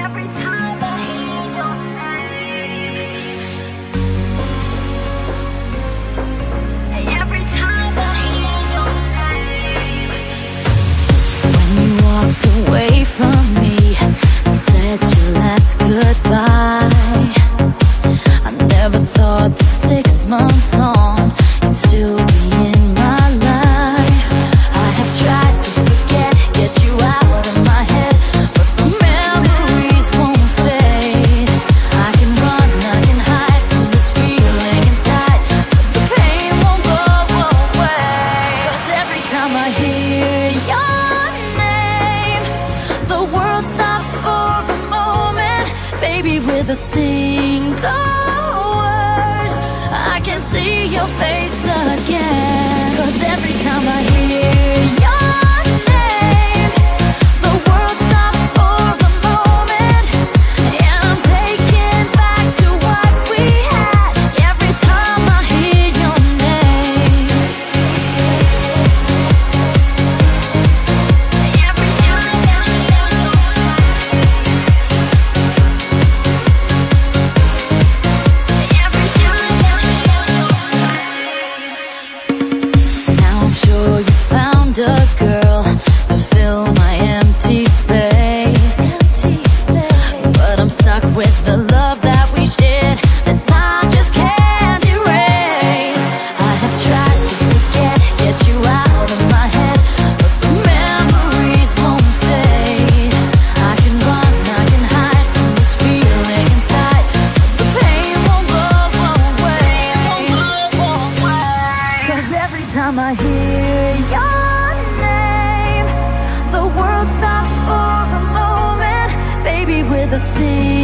Every time. with a single word. I can see your face again. Cause every time I time I hear your name, the world stops for a moment, baby, with a scene.